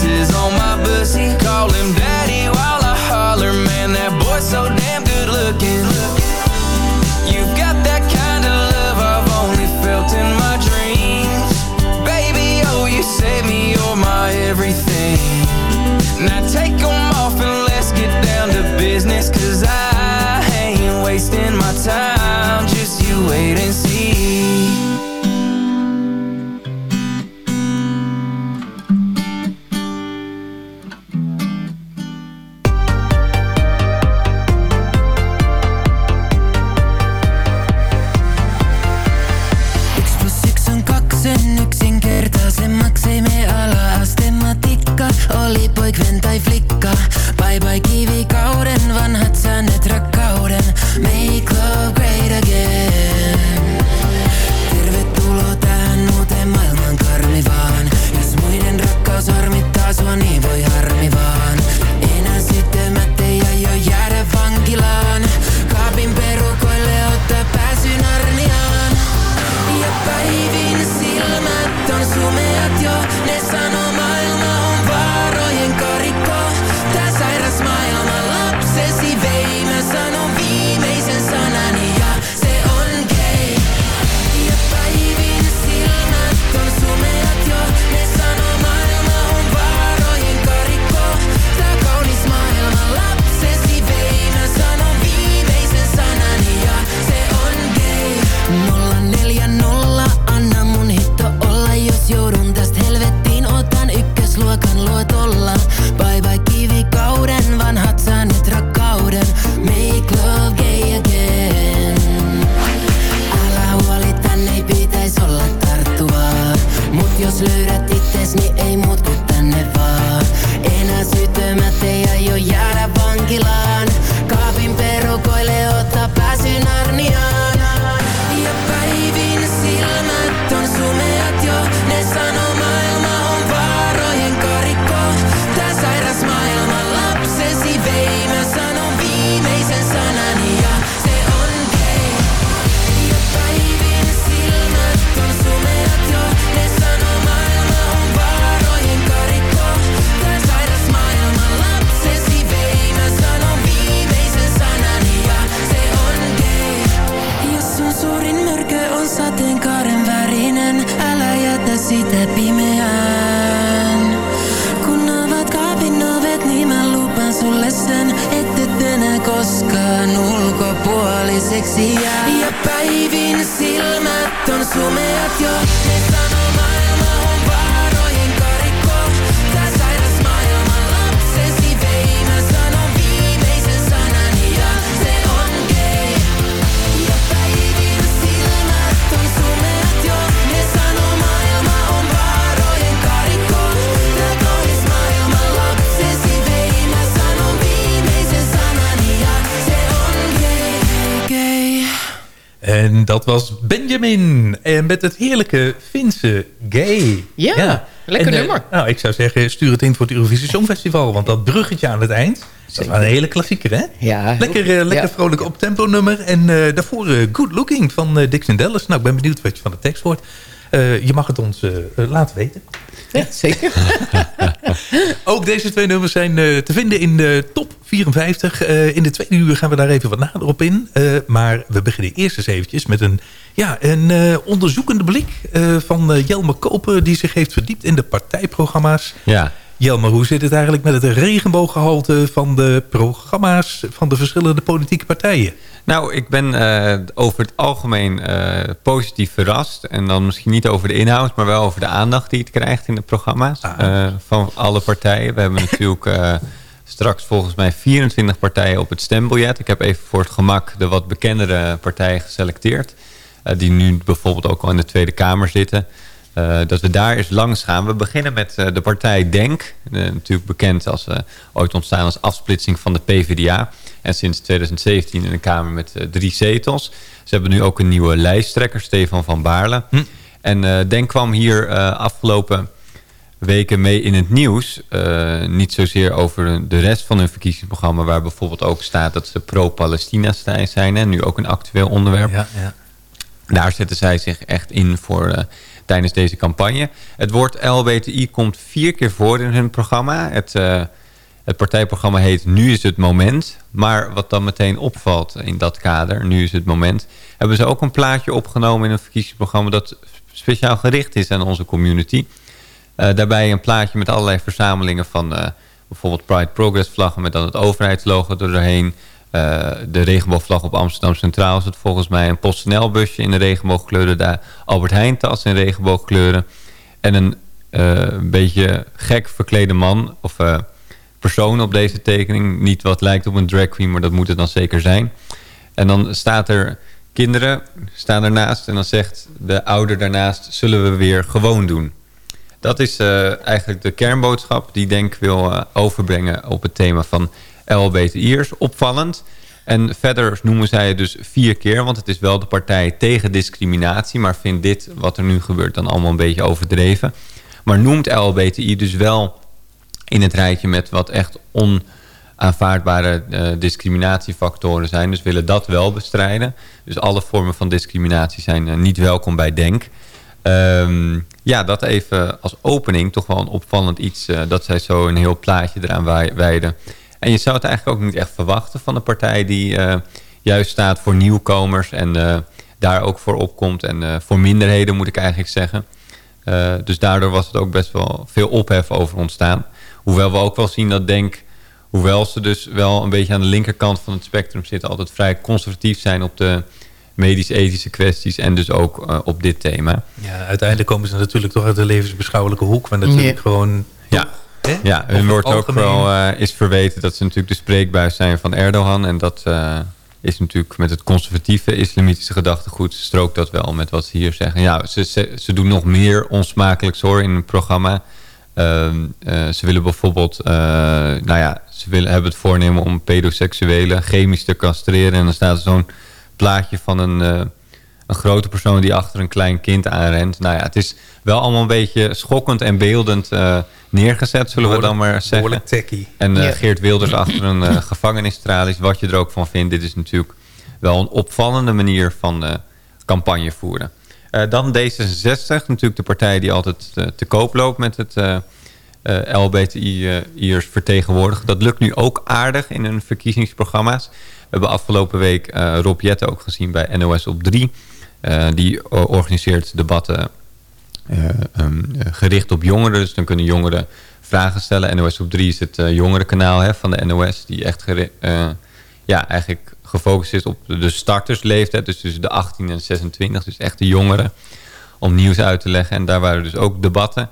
He Benjamin. En met het heerlijke Finse Gay. Ja, lekker En, eh, nummer. nou, ik zou zeggen, stuur het in voor het Eurovisie Songfestival. Want dat bruggetje aan het eind, dat is wel een hele klassieker, hè? Ja, Lekker, eh, lekker ja. vrolijk op tempo nummer. En eh, daarvoor Good Looking van Dixon Dallas. Nou, ik ben benieuwd wat je van de tekst hoort. Je mag het ons laten weten. Ja, zeker. Ook deze twee nummers zijn te vinden in de top 54. Eh, in de tweede uur gaan we daar even wat nader op in. Maar we beginnen eerst eens eventjes met een, ja, een eh, onderzoekende blik eh, van uh, Jelmer Koper... die zich heeft verdiept in de partijprogramma's. Ja. Jelmer, hoe zit het eigenlijk met het regenbooggehalte van de programma's... van de verschillende politieke partijen? Nou, ik ben eh, over het algemeen eh, positief verrast. En dan misschien niet over de inhoud, maar wel over de aandacht die het krijgt in de programma's. eh, van alle partijen. We hebben natuurlijk eh, straks volgens mij 24 partijen op het stembiljet. Ik heb even voor het gemak de wat bekendere partijen geselecteerd. Eh, die nu bijvoorbeeld ook al in de Tweede Kamer zitten. Eh, dat we daar eens langs gaan. We beginnen met eh, de partij DENK. natuurlijk bekend als ooit ontstaan als afsplitsing van de PvdA. En sinds 2017 in de Kamer met drie zetels. Ze hebben nu ook een nieuwe lijsttrekker, Stefan van Baarle. En eh DENK kwam hier afgelopen weken mee in het nieuws. Niet zozeer over de rest van hun verkiezingsprogramma... waar bijvoorbeeld ook staat dat ze pro-Palestina zijn. En nu ook een actueel onderwerp. Ja, ja. Daar zetten zij zich echt in voor eh, tijdens deze campagne. Het woord LBTI komt vier keer voor in hun programma. Het, eh, het partijprogramma heet Nu is het moment. Maar wat dan meteen opvalt in dat kader, Nu is het moment... hebben ze ook een plaatje opgenomen in een verkiezingsprogramma... dat speciaal gericht is aan onze community. Eh, daarbij een plaatje met allerlei verzamelingen van... bijvoorbeeld Pride Progress vlaggen met dan het overheidslogo erdoorheen... Eh, de regenboogvlag op Amsterdam Centraal is het volgens mij. Een PostNL-busje in de regenboogkleuren. Daar Albert Heijn tas in regenboogkleuren. En een eh, beetje gek verklede man of eh, persoon op deze tekening. Niet wat lijkt op een drag queen, maar dat moet het dan zeker zijn. En dan staat er kinderen staan ernaast. En dan zegt de ouder daarnaast, zullen we weer gewoon doen. Dat is eigenlijk de kernboodschap die Denk wil overbrengen op het thema van LBTI'ers. Opvallend. En verder noemen zij het dus vier keer, want het is wel de partij tegen discriminatie, maar vindt dit wat er nu gebeurt dan allemaal een beetje overdreven. Maar noemt LBTI dus wel in het rijtje met wat echt onaanvaardbare eh, discriminatiefactoren zijn. Dus willen dat wel bestrijden. Dus alle vormen van discriminatie zijn eh, niet welkom bij DENK. Ehm, ja, dat even als opening toch wel een opvallend iets... eh, dat zij zo een heel plaatje eraan wij- wijden. En je zou het eigenlijk ook niet echt verwachten van een partij... die eh, juist staat voor nieuwkomers en eh, daar ook voor opkomt. En eh, voor minderheden moet ik eigenlijk zeggen. Eh, dus daardoor was het ook best wel veel ophef over ontstaan. Hoewel we ook wel zien dat Denk... hoewel ze dus wel een beetje aan de linkerkant van het spectrum zitten... altijd vrij conservatief zijn op de medisch-ethische kwesties... en dus ook op dit thema. Ja, uiteindelijk komen ze natuurlijk toch uit de levensbeschouwelijke hoek. Maar natuurlijk Ja. gewoon... Ja, Hè? ja hun wordt ook wel eh, is verweten dat ze natuurlijk de spreekbuis zijn van Erdogan. En dat eh, is natuurlijk met het conservatieve islamitische gedachtegoed strookt dat wel met wat ze hier zeggen. Ja, ze, ze, ze doen nog meer onsmakelijks hoor in het programma. Ehm, eh, ze willen bijvoorbeeld, nou ja, ze willen, hebben het voornemen om pedoseksuelen chemisch te castreren. En dan staat er zo'n plaatje van een, een grote persoon die achter een klein kind aanrent. Nou ja, het is wel allemaal een beetje schokkend en beeldend eh, neergezet, zullen we dan maar zeggen. behoorlijk techie. En eh. Geert Wilders achter een eh gevangenisstralies, wat je er ook van vindt. Dit is natuurlijk wel een opvallende manier van eh, campagne voeren. Eh, dan D66, natuurlijk de partij die altijd eh, te koop loopt met het eh eh, LBTI-iers vertegenwoordigen. Dat lukt nu ook aardig in hun verkiezingsprogramma's. We hebben afgelopen week eh Rob Jetten ook gezien bij NOS op 3. Eh, die o- organiseert debatten eh, ehm, eh, gericht op jongeren. Dus dan kunnen jongeren vragen stellen. NOS op 3 is het eh, jongerenkanaal hè, van de NOS... die echt eh, ja, eigenlijk gefocust is op de startersleeftijd. Dus tussen de 18 en 26. Dus echt de jongeren. Om nieuws uit te leggen. En daar waren dus ook debatten.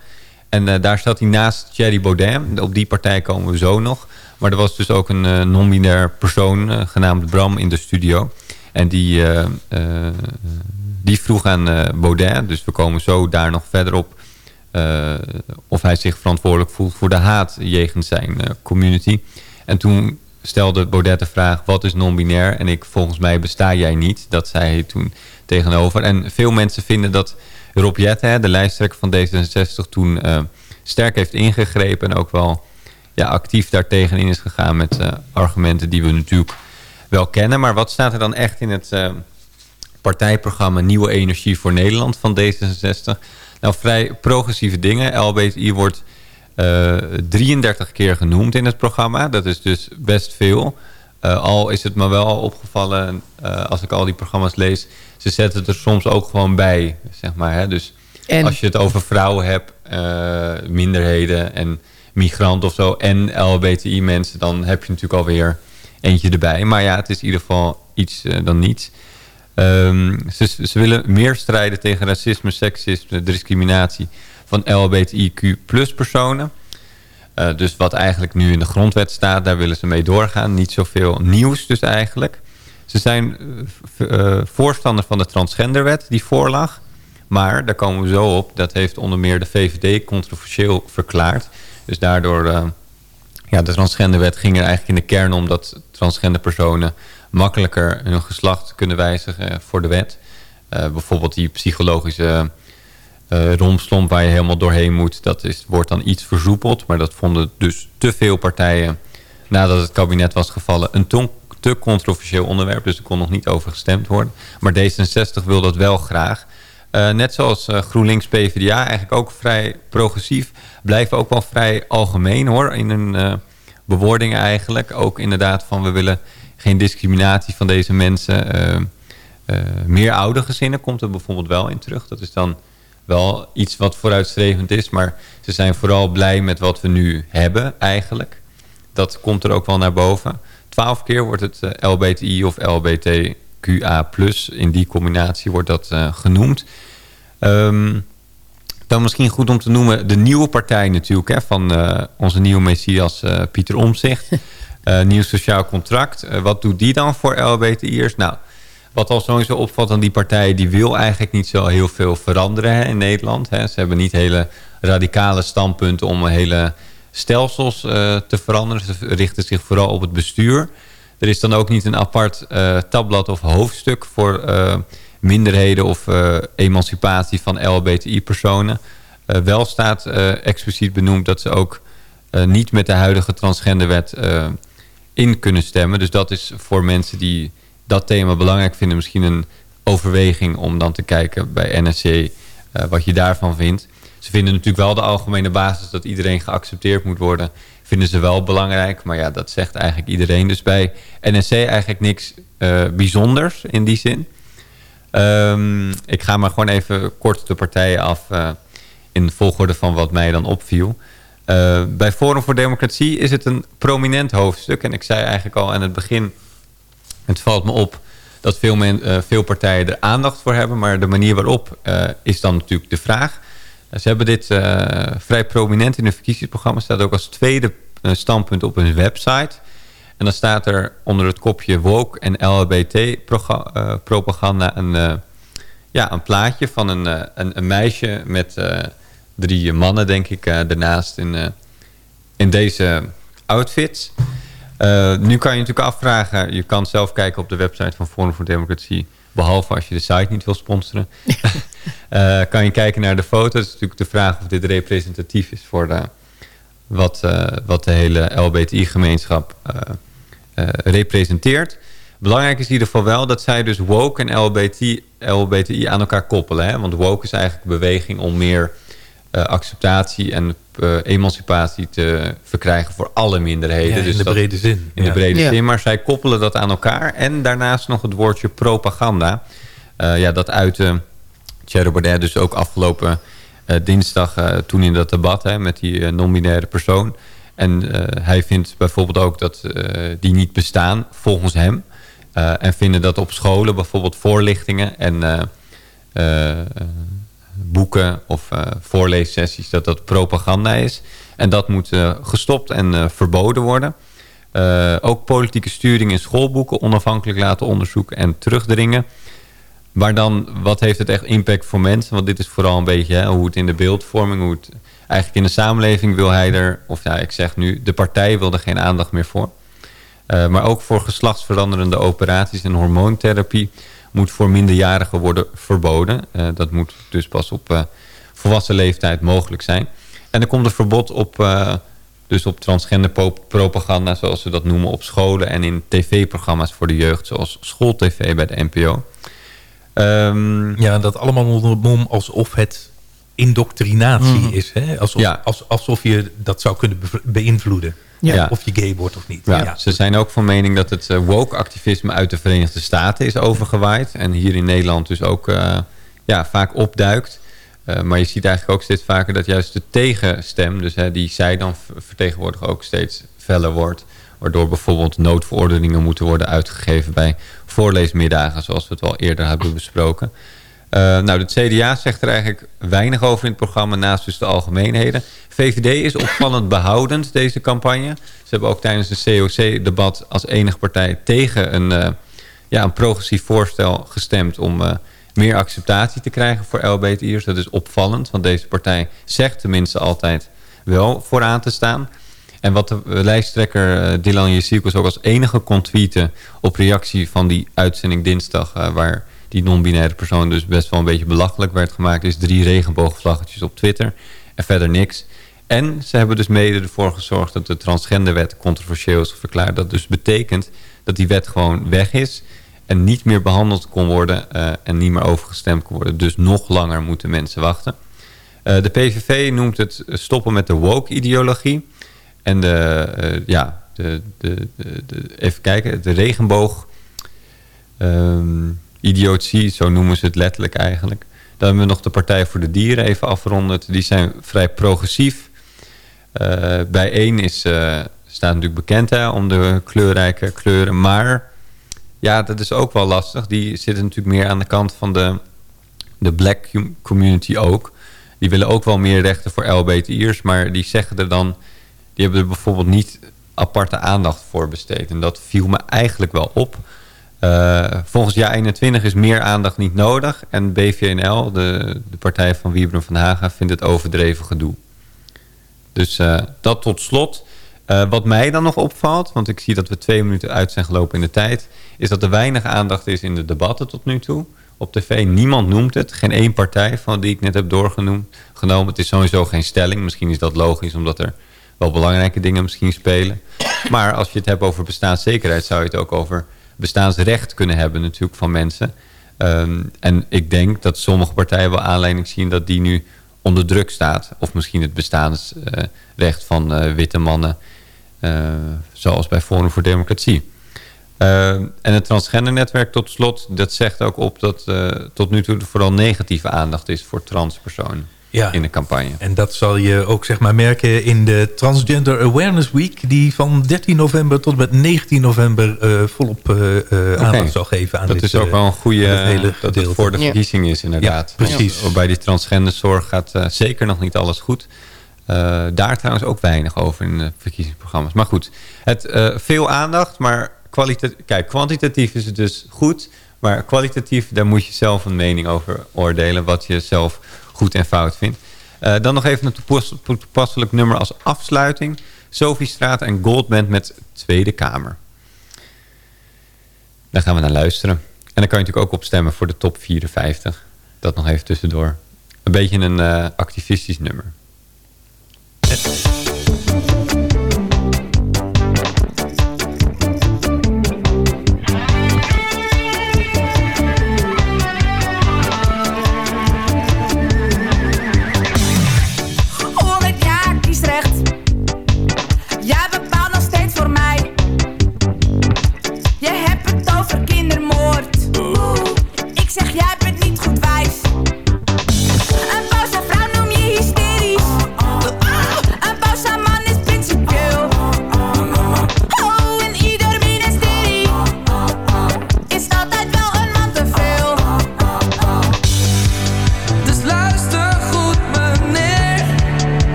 En eh, daar zat hij naast Thierry Baudet. Op die partij komen we zo nog. Maar er was dus ook een eh, non-binair persoon eh, genaamd Bram in de studio. En die, eh, eh, die vroeg aan eh, Baudet, dus we komen zo daar nog verder op... eh, of hij zich verantwoordelijk voelt voor de haat jegens zijn eh, community. En toen stelde Baudet de vraag, wat is non-binair? En ik, volgens mij besta jij niet. Dat zei hij toen tegenover. En veel mensen vinden dat Rob Jetten, hè, de lijsttrekker van D66... toen sterk heeft ingegrepen en ook wel ja, actief daartegen in is gegaan... met argumenten die we natuurlijk wel kennen. Maar wat staat er dan echt in het partijprogramma Nieuwe Energie voor Nederland van D66? Nou, vrij progressieve dingen. LBTI wordt eh 33 keer genoemd in het programma. Dat is dus best veel. Eh, al is het me wel al opgevallen, eh, als ik al die programma's lees... ze zetten het er soms ook gewoon bij, zeg maar. Hè? Dus En? als je het over vrouwen hebt, eh, minderheden en migranten of zo... en LBTI-mensen, dan heb je natuurlijk alweer eentje erbij. Maar ja, het is in ieder geval iets eh, dan niets. Ehm, ze, ze willen meer strijden tegen racisme, seksisme, discriminatie van LBTIQ plus personen. Eh, dus wat eigenlijk nu in de grondwet staat, daar willen ze mee doorgaan. Niet zoveel nieuws dus eigenlijk. Ze zijn eh, eh, voorstander van de transgenderwet die voorlag. Maar, daar komen we zo op, dat heeft onder meer de VVD controversieel verklaard. Dus daardoor, eh, ja, de transgenderwet ging er eigenlijk in de kern om dat transgender personen makkelijker hun geslacht kunnen wijzigen voor de wet. Eh, bijvoorbeeld die psychologische eh romslomp waar je helemaal doorheen moet, dat is, wordt dan iets versoepeld. Maar dat vonden dus te veel partijen, nadat het kabinet was gevallen, een ton- te controversieel onderwerp. Dus er kon nog niet over gestemd worden. Maar D66 wil dat wel graag. Eh, net zoals GroenLinks PvdA, eigenlijk ook vrij progressief. Blijven ook wel vrij algemeen hoor, in hun eh bewoordingen eigenlijk. Ook inderdaad van we willen geen discriminatie van deze mensen. Eh, eh, meer oude gezinnen komt er bijvoorbeeld wel in terug. Dat is dan wel iets wat vooruitstrevend is. Maar ze zijn vooral blij met wat we nu hebben eigenlijk. Dat komt er ook wel naar boven. Twaalf keer wordt het eh, LBTI of LBTQA+, in die combinatie wordt dat eh, genoemd. Ehm, dan misschien goed om te noemen de nieuwe partij natuurlijk... Hè, van onze nieuwe messias eh, Pieter Omtzigt. Eh, nieuw sociaal contract. Eh, wat doet die dan voor LBTI'ers? Nou, wat al sowieso opvalt aan die partij... die wil eigenlijk niet zo heel veel veranderen in Nederland. Hè. Ze hebben niet hele radicale standpunten om hele stelsels eh, te veranderen. Ze richten zich vooral op het bestuur. Er is dan ook niet een apart tabblad of hoofdstuk... voor minderheden of emancipatie van LBTI-personen. Wel staat expliciet benoemd dat ze ook niet met de huidige transgenderwet in kunnen stemmen. Dus dat is voor mensen die dat thema belangrijk vinden... misschien een overweging om dan te kijken bij NSC eh, wat je daarvan vindt. Ze vinden natuurlijk wel de algemene basis dat iedereen geaccepteerd moet worden. Vinden ze wel belangrijk, maar ja, dat zegt eigenlijk iedereen. Dus bij NSC eigenlijk niks eh, bijzonders in die zin. Ehm, ik ga maar gewoon even kort de partijen af eh, in de volgorde van wat mij dan opviel. Eh, bij Forum voor Democratie is het een prominent hoofdstuk. En ik zei eigenlijk al aan het begin, het valt me op dat veel, men, eh, veel partijen er aandacht voor hebben. Maar de manier waarop eh, is dan natuurlijk de vraag. Ze hebben dit vrij prominent in hun verkiezingsprogramma. staat ook als tweede standpunt op hun website. En dan staat er onder het kopje woke en LHBT-propaganda een, ja, een plaatje van een, een, een meisje met drie mannen, denk ik, eh, daarnaast in, eh, in deze outfits. Eh, nu kan je natuurlijk afvragen, je kan zelf kijken op de website van Forum voor Democratie, behalve als je de site niet wil sponsoren. Kan je kijken naar de foto's. Het is natuurlijk de vraag of dit representatief is voor de, wat, wat de hele LBTI-gemeenschap representeert. Belangrijk is in ieder geval wel dat zij dus woke en LBTI, LBTI aan elkaar koppelen. Hè? Want woke is eigenlijk een beweging om meer eh, acceptatie en eh, emancipatie te verkrijgen voor alle minderheden. Ja, in dus de dat- brede zin. In Ja. de brede Ja. zin, maar zij koppelen dat aan elkaar. En daarnaast nog het woordje propaganda. Eh, ja, dat uitte Thierry Baudet dus ook afgelopen eh, dinsdag eh, toen in dat debat hè, met die non-binaire persoon. En eh, hij vindt bijvoorbeeld ook dat eh, die niet bestaan volgens hem. Eh, en vinden dat op scholen bijvoorbeeld voorlichtingen en eh, eh, boeken of eh, voorleessessies, dat dat propaganda is. En dat moet eh, gestopt en eh, verboden worden. Ook politieke sturing in schoolboeken onafhankelijk laten onderzoeken en terugdringen. Maar dan, wat heeft het echt impact voor mensen? Want dit is vooral een beetje hè, hoe het in de beeldvorming, hoe het eigenlijk in de samenleving wil hij er, of ja, ik zeg nu, de partij wil er geen aandacht meer voor. Maar ook voor geslachtsveranderende operaties en hormoontherapie moet voor minderjarigen worden verboden. Uh, dat moet dus pas op uh, volwassen leeftijd mogelijk zijn. En er komt een verbod op, uh, dus op transgender propaganda, zoals ze dat noemen, op scholen en in tv-programma's voor de jeugd, zoals schooltv bij de NPO. Um, ja, dat allemaal onder mom alsof het indoctrinatie mm. is. Hè? Alsof, ja. als, alsof je dat zou kunnen be beïnvloeden. Ja. Ja. Of je gay wordt of niet. Ja. Ze zijn ook van mening dat het woke-activisme uit de Verenigde Staten is overgewaaid. En hier in Nederland dus ook uh, ja, vaak opduikt. Uh, maar je ziet eigenlijk ook steeds vaker dat juist de tegenstem... dus hè, die zij dan vertegenwoordigen ook steeds feller wordt. Waardoor bijvoorbeeld noodverordeningen moeten worden uitgegeven... bij voorleesmiddagen, zoals we het al eerder hebben besproken. Uh, nou, de CDA zegt er eigenlijk weinig over in het programma... naast dus de algemeenheden. VVD is opvallend behoudend, deze campagne. Ze hebben ook tijdens het COC-debat als enige partij... tegen een, uh, ja, een progressief voorstel gestemd... om uh, meer acceptatie te krijgen voor LBTI'ers. Dat is opvallend, want deze partij zegt tenminste altijd wel vooraan te staan... En wat de lijsttrekker Dylan Jezielkes ook als enige kon tweeten... op reactie van die uitzending dinsdag... Waar die non-binaire persoon dus best wel een beetje belachelijk werd gemaakt... is drie regenboogvlaggetjes op Twitter en verder niks. En ze hebben dus mede ervoor gezorgd dat de transgenderwet controversieel is verklaard. Dat dus betekent dat die wet gewoon weg is... en niet meer behandeld kon worden uh, en niet meer overgestemd kon worden. Dus nog langer moeten mensen wachten. de PVV noemt het stoppen met de woke-ideologie... En de, uh, ja, de, de, de, even kijken, de regenboog um, idiotie, zo noemen ze het letterlijk eigenlijk. Dan hebben we nog de Partij voor de Dieren even afgerond. Die zijn vrij progressief. Uh, bij één is, uh, staat natuurlijk bekend hè, om de kleurrijke kleuren. Maar ja, dat is ook wel lastig. Die zitten natuurlijk meer aan de kant van de, de black community ook. Die willen ook wel meer rechten voor LBTI'ers. Maar die zeggen er dan die hebben er bijvoorbeeld niet aparte aandacht voor besteed. En dat viel me eigenlijk wel op. Uh, volgens jaar 21 is meer aandacht niet nodig. En BVNL, de, de partij van Wiebren van Haga, vindt het overdreven gedoe. Dus uh, dat tot slot. Uh, wat mij dan nog opvalt, want ik zie dat we twee minuten uit zijn gelopen in de tijd... is dat er weinig aandacht is in de debatten tot nu toe. Op tv, niemand noemt het. Geen één partij van die ik net heb doorgenomen. Het is sowieso geen stelling. Misschien is dat logisch, omdat er wel belangrijke dingen misschien spelen. Maar als je het hebt over bestaanszekerheid... zou je het ook over bestaansrecht kunnen hebben natuurlijk van mensen. Um, en ik denk dat sommige partijen wel aanleiding zien... dat die nu onder druk staat. Of misschien het bestaansrecht van uh, witte mannen... Uh, zoals bij Forum voor Democratie. Uh, en het transgendernetwerk tot slot... dat zegt ook op dat uh, tot nu toe vooral negatieve aandacht is... voor transpersonen ja. in de campagne. En dat zal je ook zeg maar merken in de Transgender Awareness Week... die van 13 november tot met 19 november uh, volop uh, uh, okay. aandacht zal geven aan dat dit is ook wel een goede hele dat het voor de verkiezing ja. is inderdaad. Ja, precies. Ja. Bij die transgenderzorg gaat zeker nog niet alles goed. daar trouwens ook weinig over in de verkiezingsprogramma's. Maar goed, het, veel aandacht, maar kijk, kwantitatief is het dus goed... Maar kwalitatief, daar moet je zelf een mening over oordelen... wat je zelf goed en fout vindt. Uh, dan nog even een toepasselijk nummer als afsluiting. Sophie Straat en Goldband met Tweede Kamer. Daar gaan we naar luisteren. En dan kan je natuurlijk ook opstemmen voor de top 54. Dat nog even tussendoor. Een beetje een uh, activistisch nummer.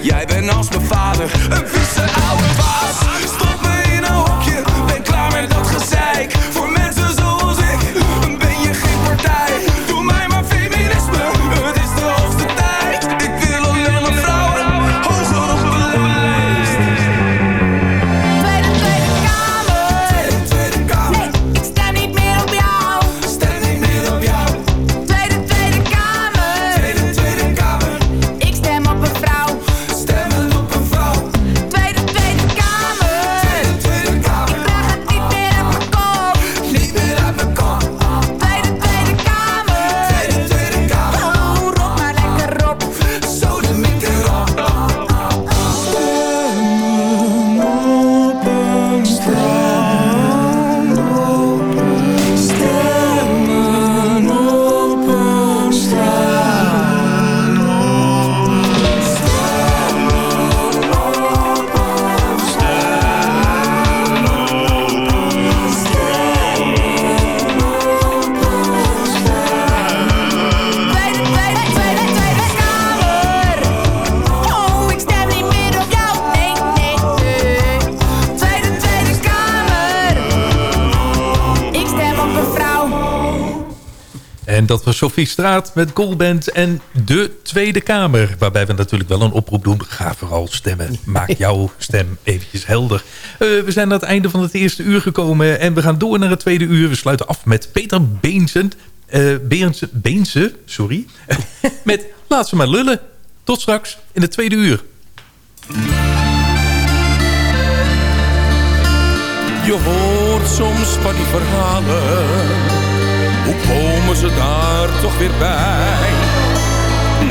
Jij bent als mijn vader, een vieze Sophie Straat met Goldband en de Tweede Kamer. Waarbij we natuurlijk wel een oproep doen. Ga vooral stemmen. Maak jouw stem eventjes helder. Eh, we zijn aan het einde van het eerste uur gekomen. En we gaan door naar het tweede uur. We sluiten af met Peter Beensen. eh Beense, Beense, sorry. met Laat ze maar lullen. Tot straks in het tweede uur. Je hoort soms van die verhalen. Hoe komen ze daar toch weer bij?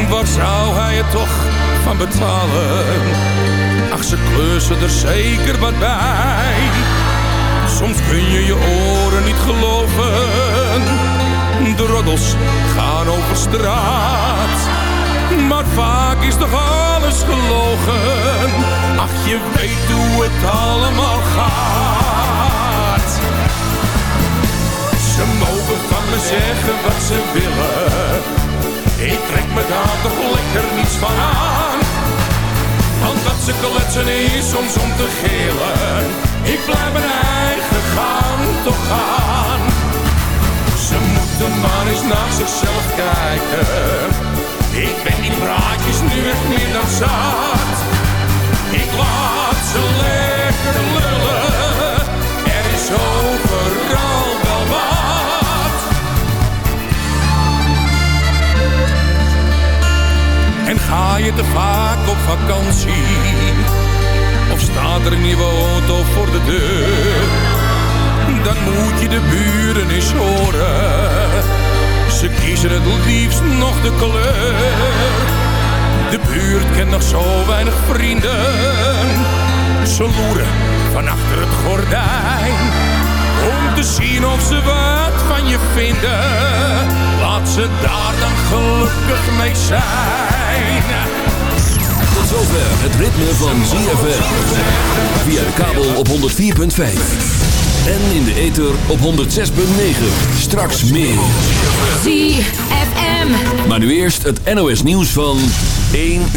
Waar zou hij het toch van betalen? Ach, ze kleuren er zeker wat bij. Soms kun je je oren niet geloven. De roddels gaan over straat. Maar vaak is toch alles gelogen. Ach, je weet hoe het allemaal gaat. Me zeggen wat ze willen. Ik trek me daar toch lekker niets van aan. Want dat ze kletsen is soms om te gillen. Ik blijf mijn eigen gang toch gaan. Ze moeten maar eens naar zichzelf kijken. Ik ben die praatjes nu echt meer dan zat. Ik laat ze lekker lullen. Er is overal En ga je te vaak op vakantie? Of staat er een nieuwe auto voor de deur? Dan moet je de buren eens horen. Ze kiezen het liefst nog de kleur. De buurt kent nog zo weinig vrienden. Ze loeren van achter het gordijn. Om te zien of ze wat van je vinden. Laat ze daar dan gelukkig mee zijn. Tot zover het ritme van ZFM. Via de kabel op 104.5. En in de ether op 106.9. Straks meer. ZFM. Maar nu eerst het NOS nieuws van 1 uur.